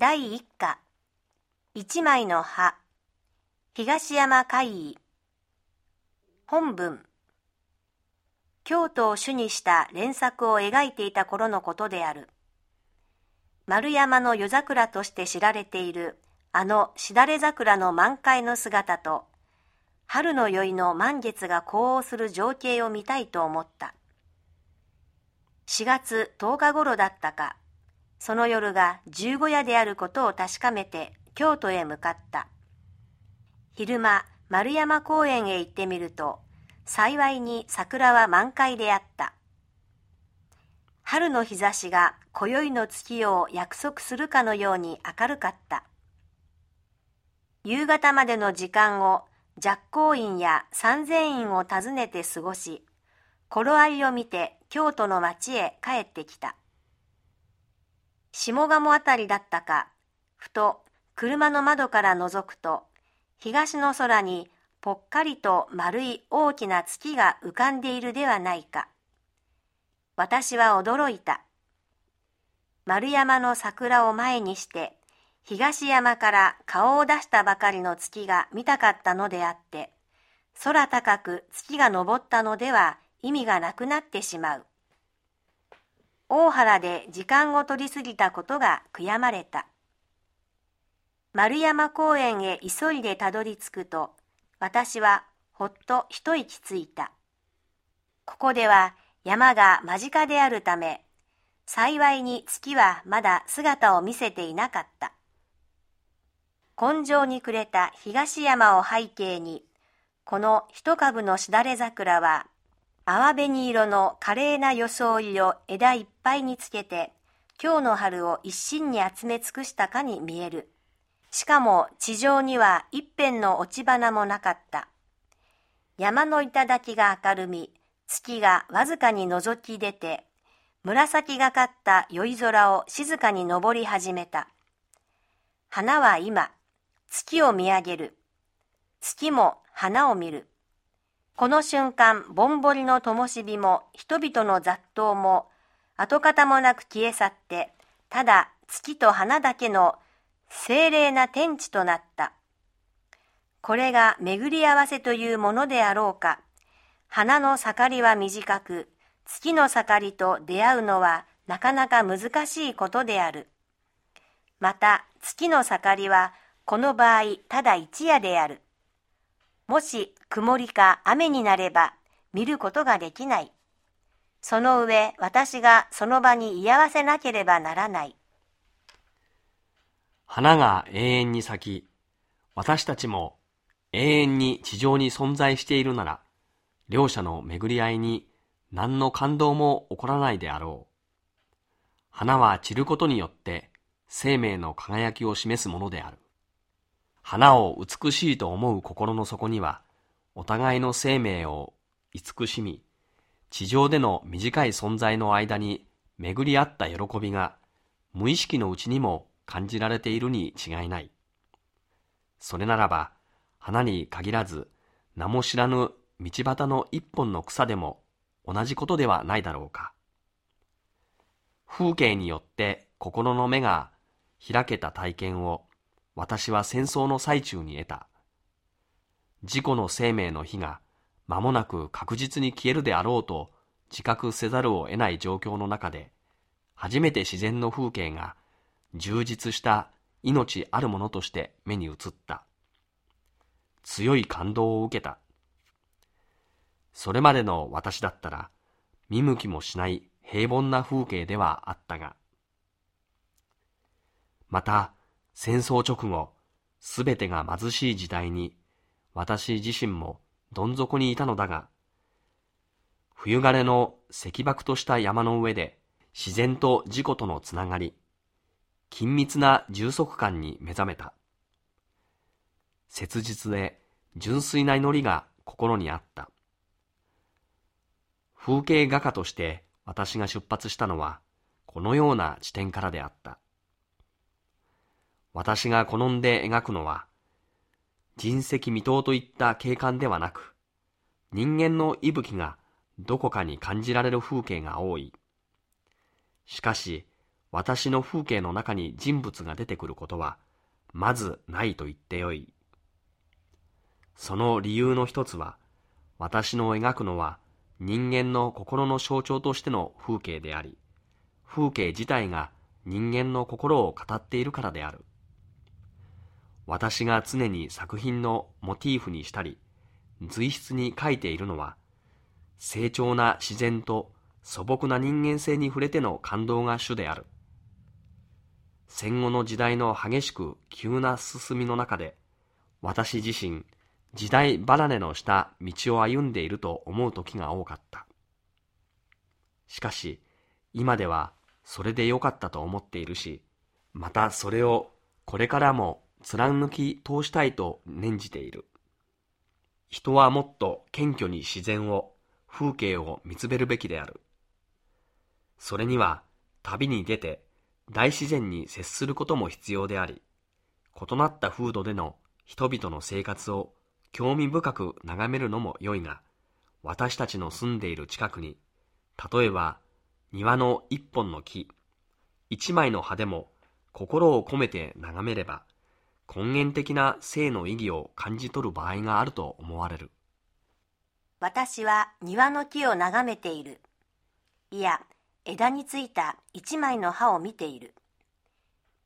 第一課。一枚の葉。東山海医本文。京都を主にした連作を描いていた頃のことである。丸山の夜桜として知られているあのしだれ桜の満開の姿と春の宵の満月が呼応する情景を見たいと思った。4月10日頃だったか。その夜が十五夜であることを確かめて京都へ向かった。昼間、丸山公園へ行ってみると、幸いに桜は満開であった。春の日差しが今宵の月を約束するかのように明るかった。夕方までの時間を寂光院や三千院を訪ねて過ごし、頃合いを見て京都の町へ帰ってきた。下鴨あたりだったか、ふと車の窓から覗くと、東の空にぽっかりと丸い大きな月が浮かんでいるではないか。私は驚いた。丸山の桜を前にして、東山から顔を出したばかりの月が見たかったのであって、空高く月が昇ったのでは意味がなくなってしまう。大原で時間を取りすぎたことが悔やまれた。丸山公園へ急いでたどり着くと、私はほっと一息ついた。ここでは山が間近であるため、幸いに月はまだ姿を見せていなかった。根性に暮れた東山を背景に、この一株のしだれ桜は淡紅色の華麗な装いを枝いっぱいにつけて、今日の春を一心に集め尽くしたかに見える。しかも地上には一辺の落ち花もなかった。山の頂が明るみ、月がわずかに覗き出て、紫がかった宵空を静かに登り始めた。花は今、月を見上げる。月も花を見る。この瞬間、ぼんぼりの灯火も人々の雑踏も跡形もなく消え去って、ただ月と花だけの精霊な天地となった。これが巡り合わせというものであろうか。花の盛りは短く、月の盛りと出会うのはなかなか難しいことである。また、月の盛りはこの場合ただ一夜である。もし曇りか雨になれば見ることができない。その上、私がその場に居合わせなければならない。花が永遠に咲き、私たちも永遠に地上に存在しているなら、両者の巡り合いに何の感動も起こらないであろう。花は散ることによって生命の輝きを示すものである。花を美しいと思う心の底には、お互いの生命を慈しみ、地上での短い存在の間に巡り合った喜びが、無意識のうちにも感じられているに違いない。それならば、花に限らず、名も知らぬ道端の一本の草でも同じことではないだろうか。風景によって心の目が開けた体験を私は戦争の最中に得た。自己の生命の火が間もなく確実に消えるであろうと自覚せざるを得ない状況の中で、初めて自然の風景が充実した命あるものとして目に映った。強い感動を受けた。それまでの私だったら見向きもしない平凡な風景ではあったが、また戦争直後、すべてが貧しい時代に、私自身もどん底にいたのだが、冬枯れの石爆とした山の上で、自然と自己とのつながり、緊密な充足感に目覚めた。切実で純粋な祈りが心にあった。風景画家として私が出発したのは、このような地点からであった。私が好んで描くのは、人石未踏といった景観ではなく、人間の息吹がどこかに感じられる風景が多い。しかし、私の風景の中に人物が出てくることは、まずないと言ってよい。その理由の一つは、私の描くのは人間の心の象徴としての風景であり、風景自体が人間の心を語っているからである。私が常に作品のモチーフにしたり、随筆に書いているのは、成長な自然と素朴な人間性に触れての感動が主である。戦後の時代の激しく急な進みの中で、私自身、時代離れのした道を歩んでいると思う時が多かった。しかし、今ではそれでよかったと思っているし、またそれをこれからも貫き通したいと念じている。人はもっと謙虚に自然を、風景を見つめるべきである。それには旅に出て大自然に接することも必要であり、異なった風土での人々の生活を興味深く眺めるのも良いが、私たちの住んでいる近くに、例えば庭の一本の木、一枚の葉でも心を込めて眺めれば、根源的な性の意義を感じ取る場合があると思われる。私は庭の木を眺めている。いや、枝についた一枚の葉を見ている。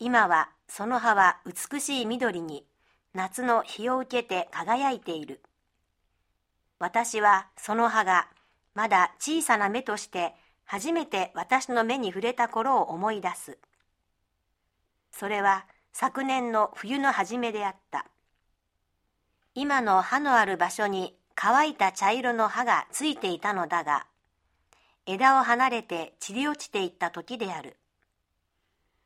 今はその葉は美しい緑に夏の日を受けて輝いている。私はその葉がまだ小さな目として初めて私の目に触れた頃を思い出す。それは昨年の冬の初めであった。今の葉のある場所に乾いた茶色の葉がついていたのだが、枝を離れて散り落ちていった時である。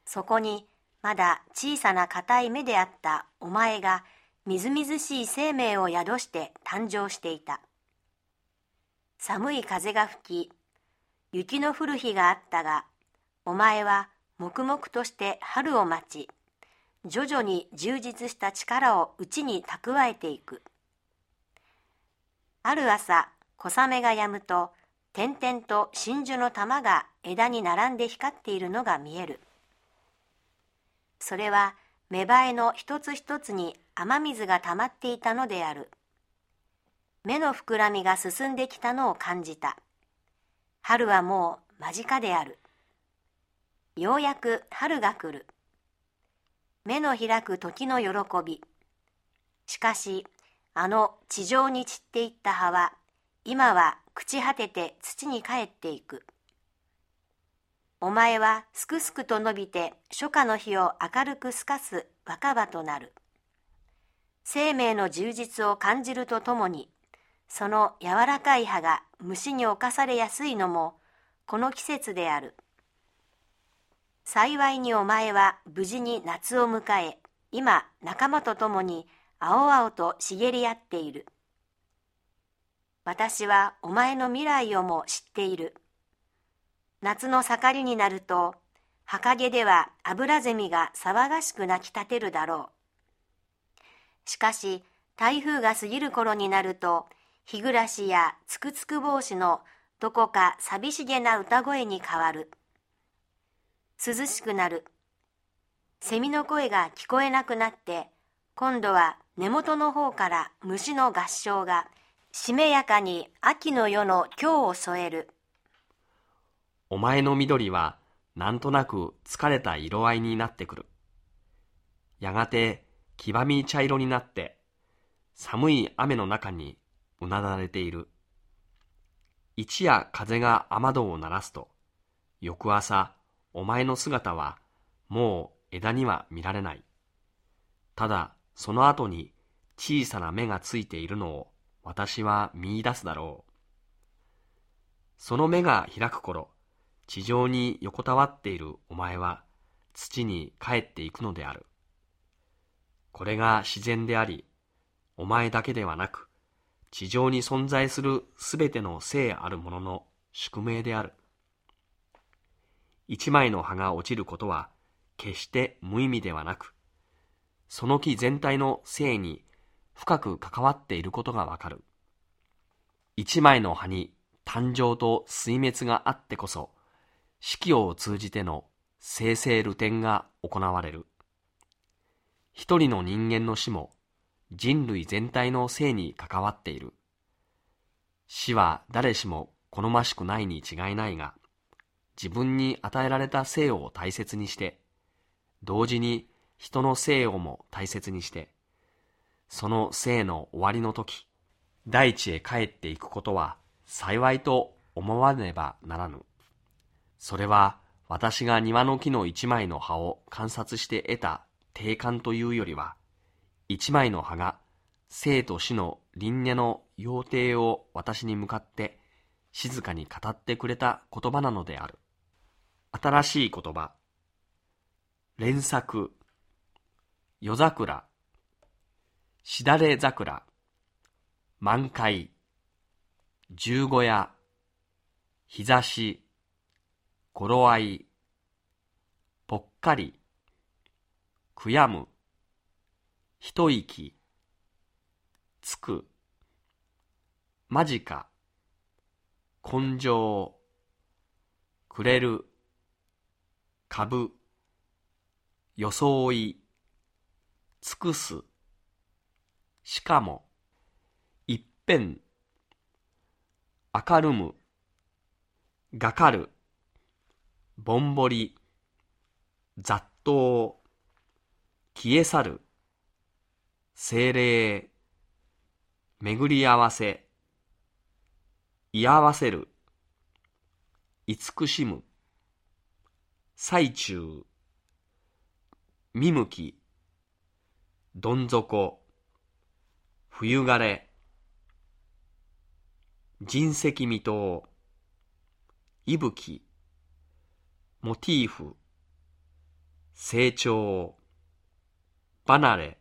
そこにまだ小さな硬い目であったお前がみずみずしい生命を宿して誕生していた。寒い風が吹き、雪の降る日があったが、お前は黙々として春を待ち、徐々に充実した力を内に蓄えていく。ある朝、小雨が止むと、点々と真珠の玉が枝に並んで光っているのが見える。それは芽生えの一つ一つに雨水が溜まっていたのである。目の膨らみが進んできたのを感じた。春はもう間近である。ようやく春が来る。目の開く時の喜び。しかし、あの地上に散っていった葉は、今は朽ち果てて土に帰っていく。お前はすくすくと伸びて初夏の日を明るく透かす若葉となる。生命の充実を感じるとともに、その柔らかい葉が虫に侵されやすいのも、この季節である。幸いにお前は無事に夏を迎え、今仲間と共に青々と茂り合っている。私はお前の未来をも知っている。夏の盛りになると、墓毛ではアブラゼミが騒がしく鳴き立てるだろう。しかし、台風が過ぎる頃になると、日暮らしやつくつく帽子のどこか寂しげな歌声に変わる。涼しくなる。セミの声が聞こえなくなって、今度は根元の方から虫の合唱が、しめやかに秋の夜の今日を添える。お前の緑はなんとなく疲れた色合いになってくる。やがて黄ばみ茶色になって、寒い雨の中にうなだれている。一夜風が雨戸を鳴らすと、翌朝お前の姿はもう枝には見られない。ただその後に小さな芽がついているのを私は見出すだろう。その芽が開く頃、地上に横たわっているお前は土に帰っていくのである。これが自然であり、お前だけではなく、地上に存在するすべての生あるものの宿命である。一枚の葉が落ちることは決して無意味ではなく、その木全体の生に深く関わっていることがわかる。一枚の葉に誕生と水滅があってこそ、四季を通じての生成流転が行われる。一人の人間の死も人類全体の生に関わっている。死は誰しも好ましくないに違いないが、自分に与えられた生を大切にして、同時に人の生をも大切にして、その生の終わりの時、大地へ帰っていくことは幸いと思わねばならぬ。それは私が庭の木の一枚の葉を観察して得た定感というよりは、一枚の葉が生と死の輪廻の要定を私に向かって静かに語ってくれた言葉なのである。新しい言葉。連作。夜桜。しだれ桜。満開。十五夜。日差し。頃合い。ぽっかり。悔やむ。一息。つく。間近。根性。くれる。株。装い。尽くす。しかも。いっぺん。明るむ。がかる。ぼんぼり。雑踏。消え去る。精霊。巡り合わせ。居合わせる。慈しむ。最中。見向き。どん底。冬枯れ。人石未踏。息吹。モティーフ。成長。離れ。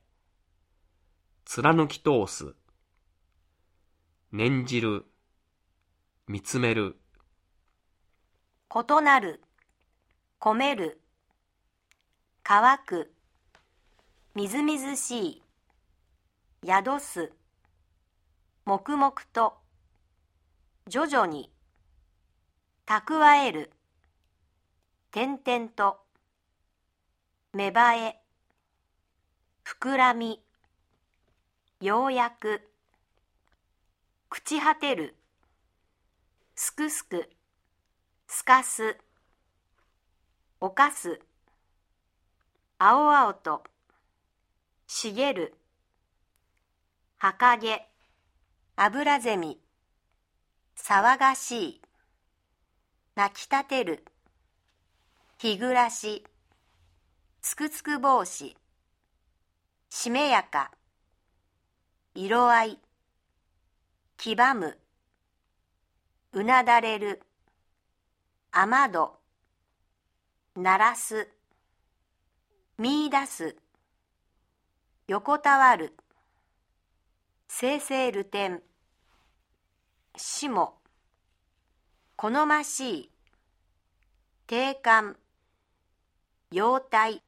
貫き通す。念じる。見つめる。異なる、込める、乾く、みずみずしい、宿す、黙々と、徐々に、蓄える、点々と、芽生え、膨らみ、ようやく、朽ち果てる、すくすく、すかす、おかす、青々と、茂る、はかげ、油ゼミ、騒がしい、泣きたてる、日暮らし、つくつく帽子、しめやか、色合い、黄ばむ、うなだれる、雨戸、鳴らす、見出す、横たわる、生成流転、しも、好ましい、定感、様態、